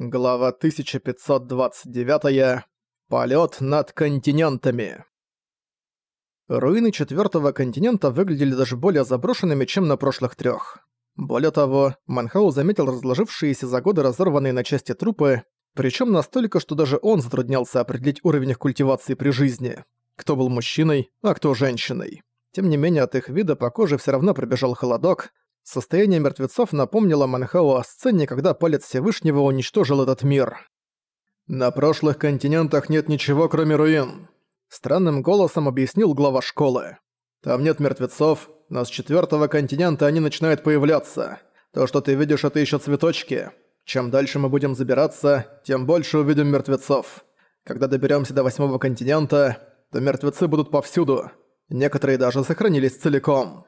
Глава 1529. Полет над континентами. Руины четвертого континента выглядели даже более заброшенными, чем на прошлых трех. Более того, Манхау заметил разложившиеся за годы разорванные на части трупы, причем настолько, что даже он затруднялся определить уровень их культивации при жизни. Кто был мужчиной, а кто женщиной. Тем не менее, от их вида по коже все равно пробежал холодок, Состояние мертвецов напомнило Манхау о сцене, когда палец Всевышнего уничтожил этот мир. «На прошлых континентах нет ничего, кроме руин», — странным голосом объяснил глава школы. «Там нет мертвецов, но с четвертого континента они начинают появляться. То, что ты видишь, это еще цветочки. Чем дальше мы будем забираться, тем больше увидим мертвецов. Когда доберемся до восьмого континента, то мертвецы будут повсюду. Некоторые даже сохранились целиком».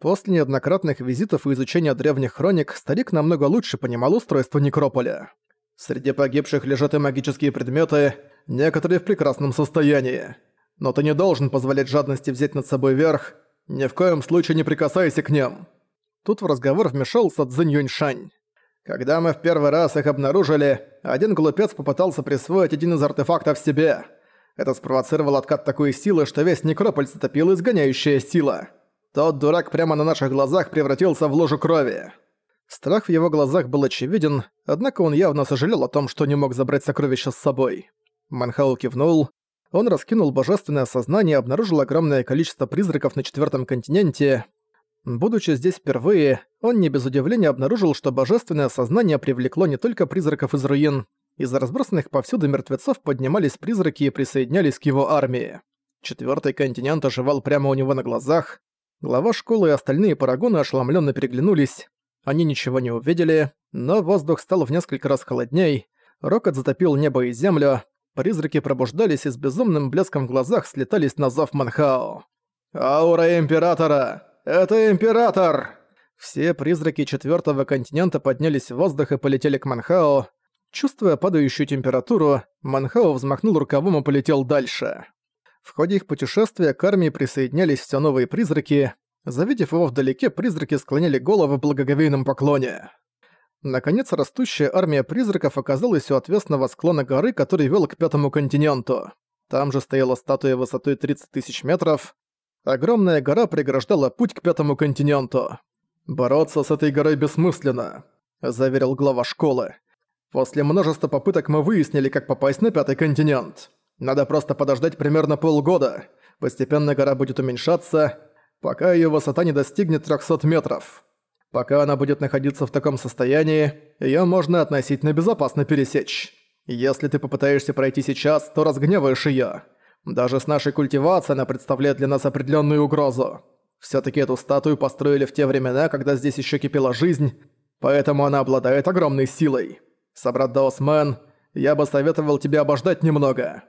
После неоднократных визитов и изучения древних хроник старик намного лучше понимал устройство некрополя. Среди погибших лежат и магические предметы, некоторые в прекрасном состоянии. Но ты не должен позволять жадности взять над собой верх, ни в коем случае не прикасайся к ним. Тут в разговор вмешался Цзинь Юньшань. Когда мы в первый раз их обнаружили, один глупец попытался присвоить один из артефактов себе. Это спровоцировало откат такой силы, что весь некрополь затопила изгоняющая сила. Тот дурак прямо на наших глазах превратился в лужу крови. Страх в его глазах был очевиден, однако он явно сожалел о том, что не мог забрать сокровища с собой. Манхау кивнул. Он раскинул божественное сознание и обнаружил огромное количество призраков на четвертом континенте. Будучи здесь впервые, он не без удивления обнаружил, что божественное сознание привлекло не только призраков из руин. Из разбросанных повсюду мертвецов поднимались призраки и присоединялись к его армии. Четвертый континент оживал прямо у него на глазах. Глава школы и остальные парагоны ошеломленно переглянулись. Они ничего не увидели, но воздух стал в несколько раз холодней, рокот затопил небо и землю, призраки пробуждались и с безумным блеском в глазах слетались на зов Манхао. «Аура Императора! Это Император!» Все призраки четвертого континента поднялись в воздух и полетели к Манхао. Чувствуя падающую температуру, Манхао взмахнул рукавом и полетел дальше. В ходе их путешествия к армии присоединялись все новые призраки. Завидев его вдалеке, призраки склоняли головы в благоговейном поклоне. Наконец, растущая армия призраков оказалась у отвесного склона горы, который вел к Пятому континенту. Там же стояла статуя высотой 30 тысяч метров. Огромная гора преграждала путь к Пятому континенту. «Бороться с этой горой бессмысленно», — заверил глава школы. «После множества попыток мы выяснили, как попасть на Пятый континент. Надо просто подождать примерно полгода. Постепенно гора будет уменьшаться, пока её высота не достигнет 300 метров. Пока она будет находиться в таком состоянии, её можно относительно безопасно пересечь. Если ты попытаешься пройти сейчас, то разгневаешь её. Даже с нашей культивацией она представляет для нас определённую угрозу. Всё-таки эту статую построили в те времена, когда здесь ещё кипела жизнь, поэтому она обладает огромной силой. Собрат Даосмен, я бы советовал тебе обождать немного.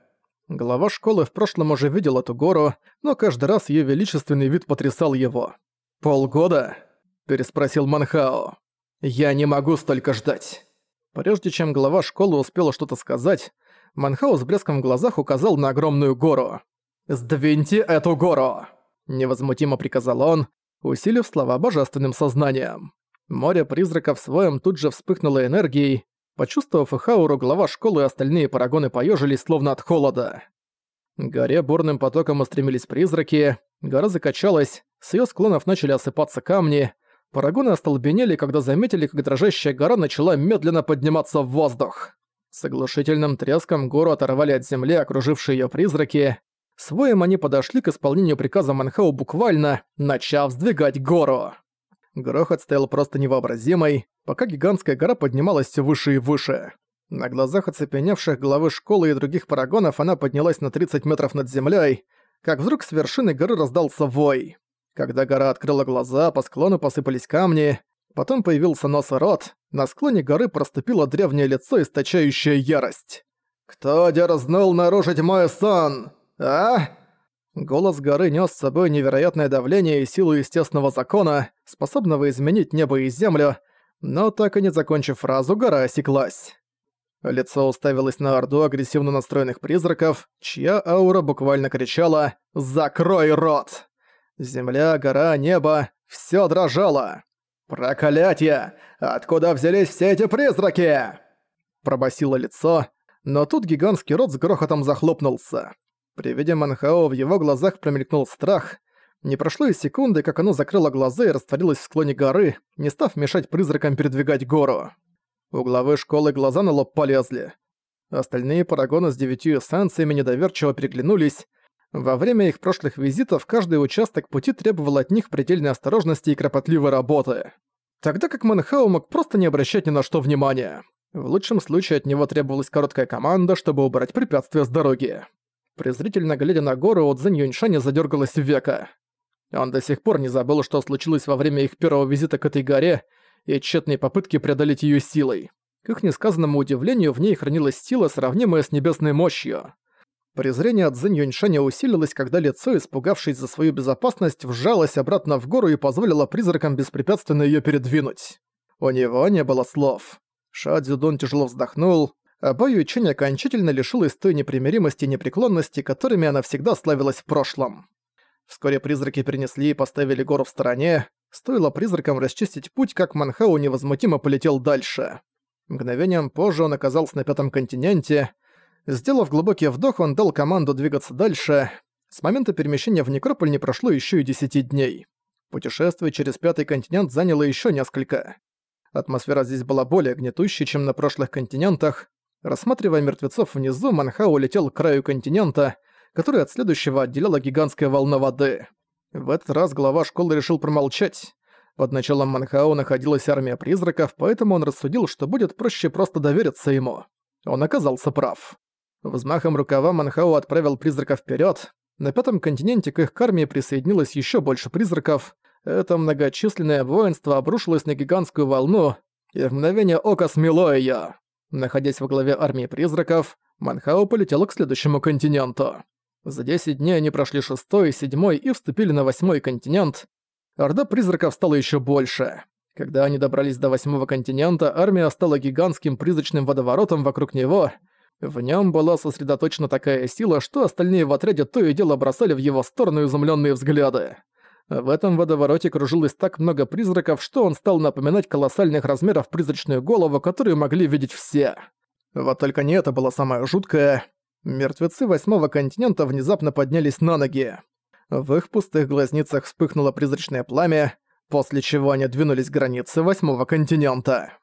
Глава школы в прошлом уже видел эту гору, но каждый раз ее величественный вид потрясал его. «Полгода?» – переспросил Манхао. «Я не могу столько ждать». Прежде чем глава школы успела что-то сказать, Манхао с блеском в глазах указал на огромную гору. «Сдвиньте эту гору!» – невозмутимо приказал он, усилив слова божественным сознанием. Море призраков своем тут же вспыхнуло энергией, Почувствовав их ауру, глава школы и остальные парагоны поежились словно от холода. К горе бурным потоком устремились призраки, гора закачалась, с ее склонов начали осыпаться камни, парагоны остолбенели, когда заметили, как дрожащая гора начала медленно подниматься в воздух. С оглушительным треском гору оторвали от земли окружившие ее призраки. Своим они подошли к исполнению приказа Манхау буквально, начав сдвигать гору. Грохот стоял просто невообразимый, пока гигантская гора поднималась все выше и выше. На глазах оцепеневших главы школы и других парагонов она поднялась на 30 метров над землей, как вдруг с вершины горы раздался вой. Когда гора открыла глаза, по склону посыпались камни, потом появился нос и рот, на склоне горы проступило древнее лицо, источающее ярость. «Кто дерзнул нарушить мой сон? А?» Голос горы нес с собой невероятное давление и силу естественного закона, способного изменить небо и землю, но так и не закончив фразу, гора осеклась. Лицо уставилось на орду агрессивно настроенных призраков, чья аура буквально кричала «Закрой рот!». Земля, гора, небо — всё дрожало. «Проклятье! Откуда взялись все эти призраки?» пробасило лицо, но тут гигантский рот с грохотом захлопнулся. При виде Манхао в его глазах промелькнул страх. Не прошло и секунды, как оно закрыло глаза и растворилось в склоне горы, не став мешать призракам передвигать гору. У главы школы глаза на лоб полезли. Остальные парагоны с девятью эссенциями недоверчиво переглянулись. Во время их прошлых визитов каждый участок пути требовал от них предельной осторожности и кропотливой работы. Тогда как Манхау мог просто не обращать ни на что внимания. В лучшем случае от него требовалась короткая команда, чтобы убрать препятствия с дороги. Презрительно глядя на гору, Отзэнь Юньшаня задергалась века. Он до сих пор не забыл, что случилось во время их первого визита к этой горе, и тщетные попытки преодолеть ее силой. К их несказанному удивлению, в ней хранилась сила, сравнимая с небесной мощью. Презрение от Зэнь Юньшаня усилилось, когда лицо, испугавшись за свою безопасность, вжалось обратно в гору и позволило призракам беспрепятственно ее передвинуть. У него не было слов. Ша Цзюдун тяжело вздохнул, а Бо Юйчень окончательно лишилась той непримиримости и непреклонности, которыми она всегда славилась в прошлом. Вскоре призраки перенесли и поставили гору в стороне, Стоило призракам расчистить путь, как Манхау невозмутимо полетел дальше. Мгновением позже он оказался на пятом континенте. Сделав глубокий вдох, он дал команду двигаться дальше. С момента перемещения в Некрополь не прошло еще и десяти дней. Путешествие через пятый континент заняло еще несколько. Атмосфера здесь была более гнетущей, чем на прошлых континентах. Рассматривая мертвецов внизу, Манхау летел к краю континента, который от следующего отделяла гигантская волна воды. В этот раз глава школы решил промолчать. Под началом Манхао находилась армия призраков, поэтому он рассудил, что будет проще просто довериться ему. Он оказался прав. Взмахом рукава Манхао отправил призраков вперед. На пятом континенте к их армии присоединилось еще больше призраков. Это многочисленное воинство обрушилось на гигантскую волну, и в мгновение ока смело её. Находясь во главе армии призраков, Манхао полетел к следующему континенту. За 10 дней они прошли шестой, седьмой и вступили на восьмой континент. Орда призраков стала еще больше. Когда они добрались до восьмого континента, армия стала гигантским призрачным водоворотом вокруг него. В нем была сосредоточена такая сила, что остальные в отряде то и дело бросали в его сторону изумленные взгляды. В этом водовороте кружилось так много призраков, что он стал напоминать колоссальных размеров призрачную голову, которую могли видеть все. Вот только не это было самое жуткое. Мертвецы восьмого континента внезапно поднялись на ноги. В их пустых глазницах вспыхнуло призрачное пламя, после чего они двинулись к границе восьмого континента.